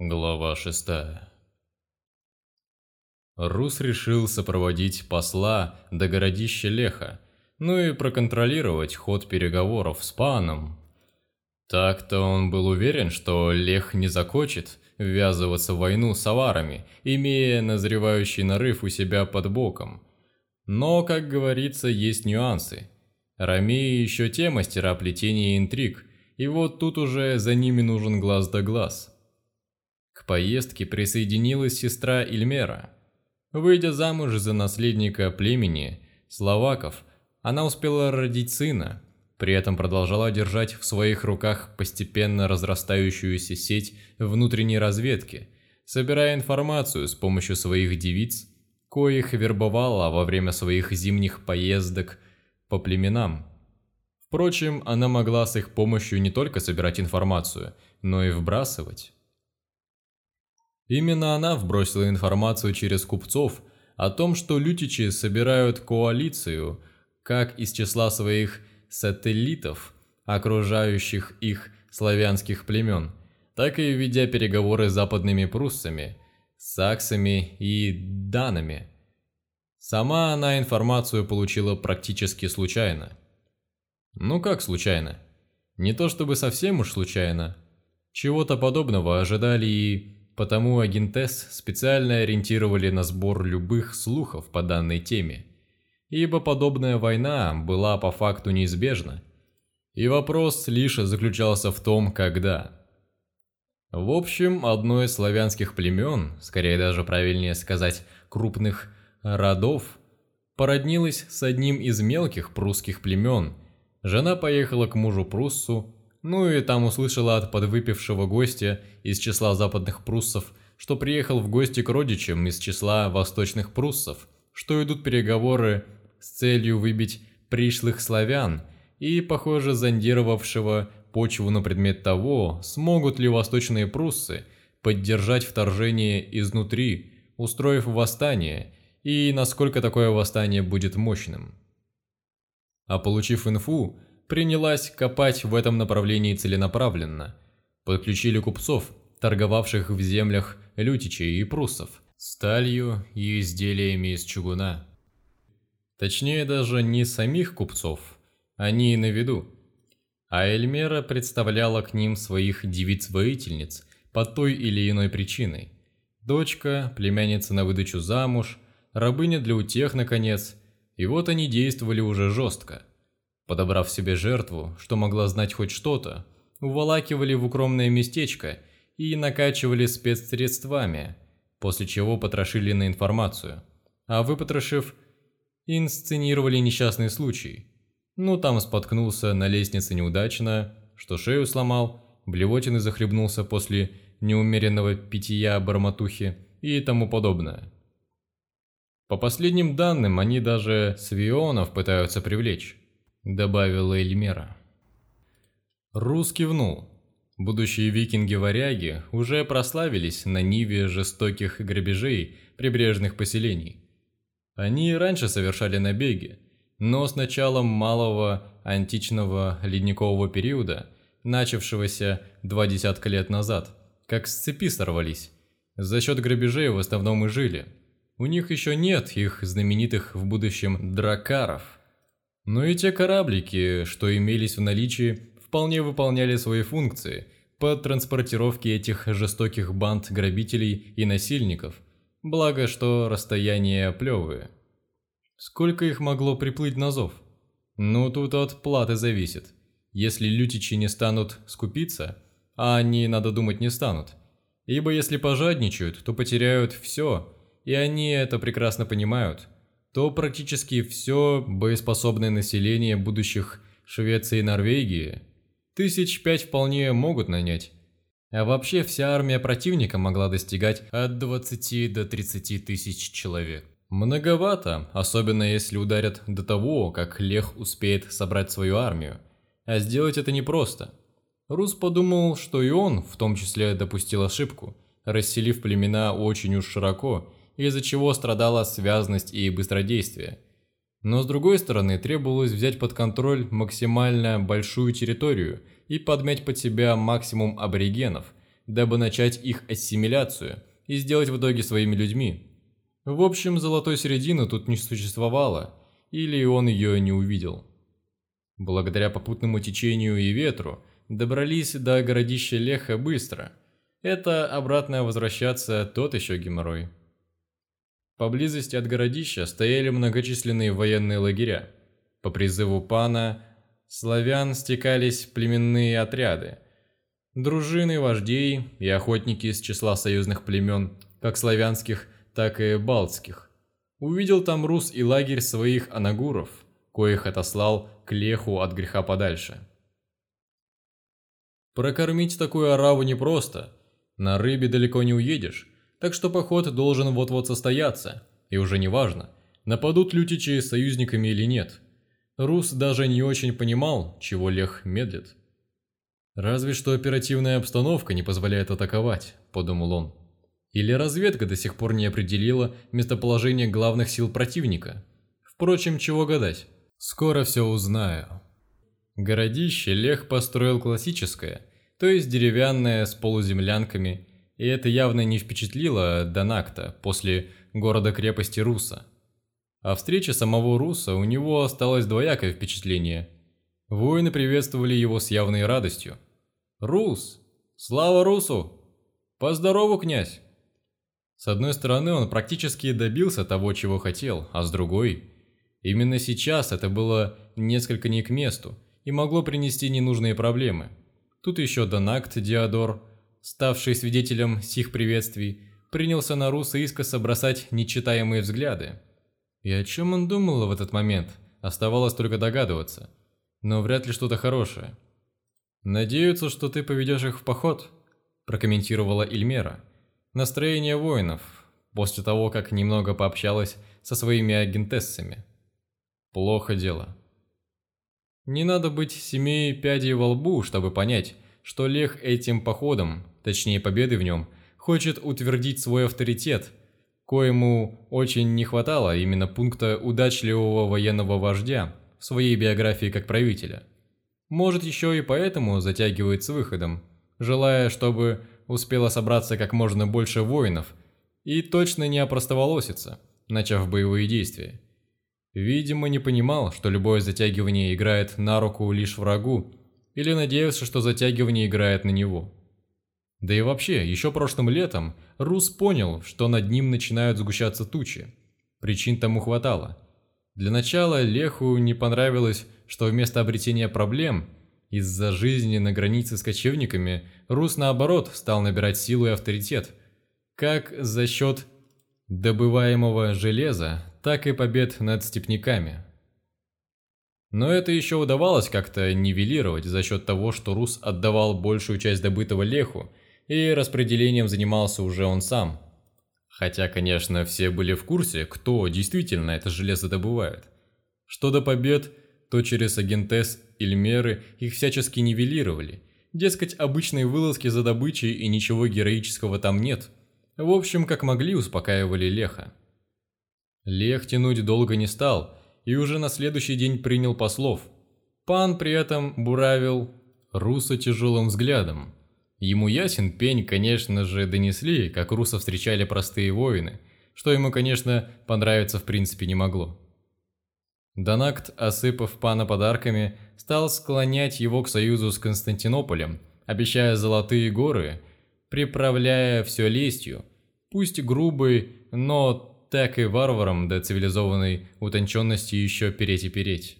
Глава 6 Рус решил сопроводить посла до городища Леха, ну и проконтролировать ход переговоров с паном. Так-то он был уверен, что Лех не захочет ввязываться в войну с аварами, имея назревающий нарыв у себя под боком. Но, как говорится, есть нюансы. Ромеи еще те мастера плетения интриг, и вот тут уже за ними нужен глаз да глаз – поездке присоединилась сестра Ильмера. Выйдя замуж за наследника племени словаков, она успела родить сына, при этом продолжала держать в своих руках постепенно разрастающуюся сеть внутренней разведки, собирая информацию с помощью своих девиц, коих вербовала во время своих зимних поездок по племенам. Впрочем, она могла с их помощью не только собирать информацию, но и вбрасывать. Именно она вбросила информацию через купцов о том, что лютичи собирают коалицию, как из числа своих сателлитов, окружающих их славянских племен, так и ведя переговоры с западными пруссами, саксами и данами. Сама она информацию получила практически случайно. Ну как случайно? Не то чтобы совсем уж случайно. Чего-то подобного ожидали и Потому агентес специально ориентировали на сбор любых слухов по данной теме, ибо подобная война была по факту неизбежна. И вопрос лишь заключался в том, когда. В общем, одно из славянских племен, скорее даже правильнее сказать, крупных родов, породнилось с одним из мелких прусских племен. Жена поехала к мужу Пруссу, ну и там услышала от подвыпившего гостя из числа западных пруссов, что приехал в гости к родичам из числа восточных пруссов, что идут переговоры с целью выбить пришлых славян и, похоже, зондировавшего почву на предмет того, смогут ли восточные пруссы поддержать вторжение изнутри, устроив восстание, и насколько такое восстание будет мощным. А получив инфу, принялась копать в этом направлении целенаправленно. Подключили купцов, торговавших в землях лютичей и пруссов, сталью и изделиями из чугуна. Точнее даже не самих купцов, они на виду. А Эльмера представляла к ним своих девиц-воительниц по той или иной причиной. Дочка, племянница на выдачу замуж, рабыня для утех, наконец. И вот они действовали уже жестко. Подобрав себе жертву, что могла знать хоть что-то, уволакивали в укромное местечко и накачивали спецсредствами, после чего потрошили на информацию. А выпотрошив, инсценировали несчастный случай. Ну, там споткнулся на лестнице неудачно, что шею сломал, блевотины захлебнулся после неумеренного питья барматухи и тому подобное. По последним данным, они даже свионов пытаются привлечь добавила Эльмера. Рус кивнул. Будущие викинги-варяги уже прославились на ниве жестоких грабежей прибрежных поселений. Они раньше совершали набеги, но с началом малого античного ледникового периода, начавшегося два десятка лет назад, как с цепи сорвались. За счет грабежей в основном и жили. У них еще нет их знаменитых в будущем дракаров – но и те кораблики, что имелись в наличии, вполне выполняли свои функции по транспортировке этих жестоких банд грабителей и насильников, благо что расстояния плевые. Сколько их могло приплыть на зов? Ну, тут от платы зависит. Если лютичи не станут скупиться, а они, надо думать, не станут. Ибо если пожадничают, то потеряют все, и они это прекрасно понимают – то практически все боеспособное население будущих Швеции и Норвегии тысяч пять вполне могут нанять. А вообще вся армия противника могла достигать от 20 до 30 тысяч человек. Многовато, особенно если ударят до того, как Лех успеет собрать свою армию. А сделать это непросто. Рус подумал, что и он в том числе допустил ошибку, расселив племена очень уж широко из-за чего страдала связность и быстродействие. Но с другой стороны, требовалось взять под контроль максимально большую территорию и подмять под себя максимум аборигенов, дабы начать их ассимиляцию и сделать в итоге своими людьми. В общем, золотой середины тут не существовало, или он ее не увидел. Благодаря попутному течению и ветру добрались до городища Леха быстро. Это обратно возвращаться тот еще геморрой. Поблизости от городища стояли многочисленные военные лагеря. По призыву пана славян стекались племенные отряды. Дружины вождей и охотники из числа союзных племен, как славянских, так и балтских. Увидел там Рус и лагерь своих анагуров, коих отослал к леху от греха подальше. Прокормить такую ораву непросто, на рыбе далеко не уедешь, так что поход должен вот-вот состояться, и уже не важно, нападут лютичи союзниками или нет. Рус даже не очень понимал, чего Лех медлит. «Разве что оперативная обстановка не позволяет атаковать», – подумал он. «Или разведка до сих пор не определила местоположение главных сил противника. Впрочем, чего гадать? Скоро все узнаю». Городище Лех построил классическое, то есть деревянное с полуземлянками и это явно не впечатлило Донакта после города-крепости Руса. А встреча самого Руса у него осталось двоякое впечатление. Воины приветствовали его с явной радостью. «Рус! Слава Русу! Поздорову, князь!» С одной стороны, он практически добился того, чего хотел, а с другой... Именно сейчас это было несколько не к месту и могло принести ненужные проблемы. Тут еще Донакт Диодор ставший свидетелем сих приветствий, принялся на Руса искоса бросать нечитаемые взгляды. И о чем он думал в этот момент, оставалось только догадываться. Но вряд ли что-то хорошее. «Надеются, что ты поведешь их в поход», – прокомментировала Ильмера. Настроение воинов, после того, как немного пообщалась со своими агентессами. Плохо дело. Не надо быть семей пядей во лбу, чтобы понять, что Лех этим походом, точнее победой в нем, хочет утвердить свой авторитет, коему очень не хватало именно пункта удачливого военного вождя в своей биографии как правителя. Может еще и поэтому затягивает с выходом, желая, чтобы успело собраться как можно больше воинов и точно не опростоволоситься, начав боевые действия. Видимо, не понимал, что любое затягивание играет на руку лишь врагу, или надеялся, что затягивание играет на него. Да и вообще, еще прошлым летом Рус понял, что над ним начинают сгущаться тучи. Причин тому хватало. Для начала Леху не понравилось, что вместо обретения проблем из-за жизни на границе с кочевниками Рус наоборот стал набирать силу и авторитет, как за счет добываемого железа, так и побед над степняками. Но это еще удавалось как-то нивелировать за счет того, что Рус отдавал большую часть добытого Леху, и распределением занимался уже он сам. Хотя, конечно, все были в курсе, кто действительно это железо добывает. Что до побед, то через агентес Ильмеры их всячески нивелировали. Дескать, обычные вылазки за добычей и ничего героического там нет. В общем, как могли, успокаивали Леха. Лех тянуть долго не стал – и уже на следующий день принял послов. Пан при этом буравил Руса тяжелым взглядом. Ему ясен пень, конечно же, донесли, как Руса встречали простые воины, что ему, конечно, понравиться в принципе не могло. Донакт, осыпав пана подарками, стал склонять его к союзу с Константинополем, обещая золотые горы, приправляя все лестью, пусть грубой, но так и варварам до цивилизованной утонченности еще переть и переть.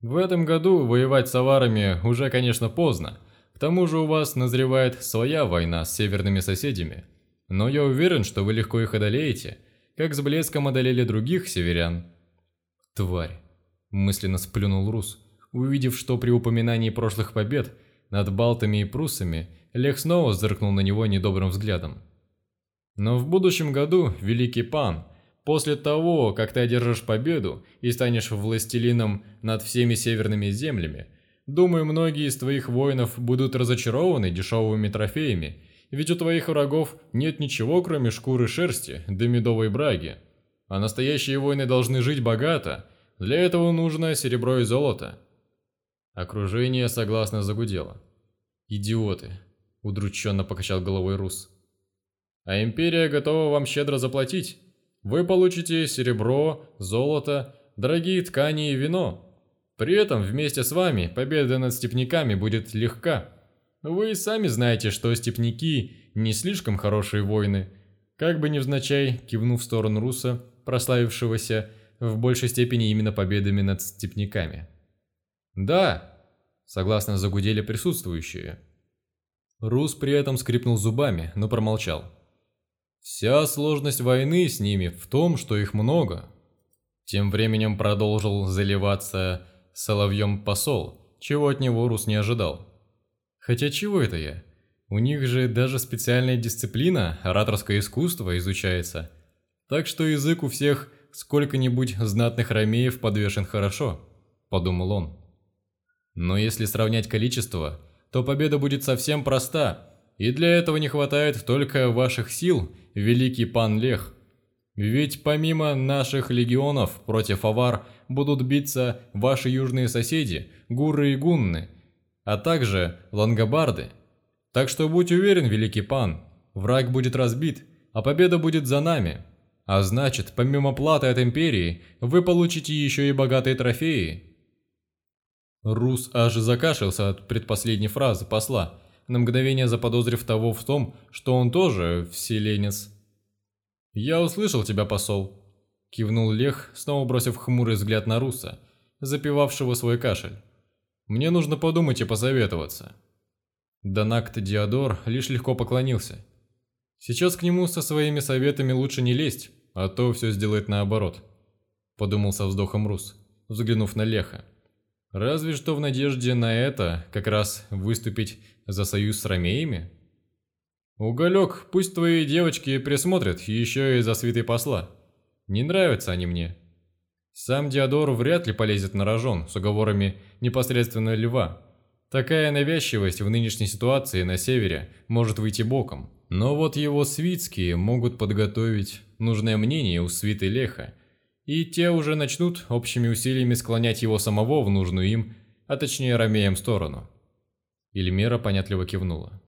В этом году воевать с аварами уже, конечно, поздно. К тому же у вас назревает своя война с северными соседями. Но я уверен, что вы легко их одолеете, как с блеском одолели других северян. Тварь, мысленно сплюнул Рус, увидев, что при упоминании прошлых побед над балтами и пруссами Лех снова зыркнул на него недобрым взглядом. Но в будущем году, великий пан, после того, как ты одержишь победу и станешь властелином над всеми северными землями, думаю, многие из твоих воинов будут разочарованы дешевыми трофеями, ведь у твоих врагов нет ничего, кроме шкуры шерсти да медовой браги. А настоящие воины должны жить богато, для этого нужно серебро и золото. Окружение согласно загудело. «Идиоты!» – удрученно покачал головой Рус. «А Империя готова вам щедро заплатить. Вы получите серебро, золото, дорогие ткани и вино. При этом вместе с вами победа над степняками будет легка. Вы сами знаете, что степняки не слишком хорошие воины. Как бы невзначай, кивнув в сторону Руса, прославившегося в большей степени именно победами над степняками. «Да!» – согласно загудели присутствующие. Рус при этом скрипнул зубами, но промолчал. «Вся сложность войны с ними в том, что их много». Тем временем продолжил заливаться соловьем посол, чего от него Рус не ожидал. Хотя чего это я? У них же даже специальная дисциплина, ораторское искусство изучается. Так что язык у всех сколько-нибудь знатных ромеев подвешен хорошо, подумал он. Но если сравнять количество, то победа будет совсем проста, и для этого не хватает только ваших сил, великий пан Лех. Ведь помимо наших легионов против авар будут биться ваши южные соседи, гуры и гунны, а также лангобарды. Так что будь уверен, великий пан, враг будет разбит, а победа будет за нами. А значит, помимо платы от Империи, вы получите еще и богатые трофеи. Рус аж закашлялся от предпоследней фразы посла, на мгновение заподозрив того в том, что он тоже вселенец. «Я услышал тебя, посол», – кивнул Лех, снова бросив хмурый взгляд на Руса, запивавшего свой кашель. «Мне нужно подумать и посоветоваться». Донакт Диодор лишь легко поклонился. «Сейчас к нему со своими советами лучше не лезть, а то все сделает наоборот», – подумал со вздохом Рус, взглянув на Леха. Разве что в надежде на это как раз выступить за союз с ромеями? Уголек, пусть твои девочки присмотрят еще и за свитой посла. Не нравятся они мне. Сам Диодор вряд ли полезет на рожон с уговорами непосредственно льва. Такая навязчивость в нынешней ситуации на севере может выйти боком. Но вот его свитские могут подготовить нужное мнение у свиты Леха – и те уже начнут общими усилиями склонять его самого в нужную им, а точнее Ромеем сторону. Ильмера понятливо кивнула.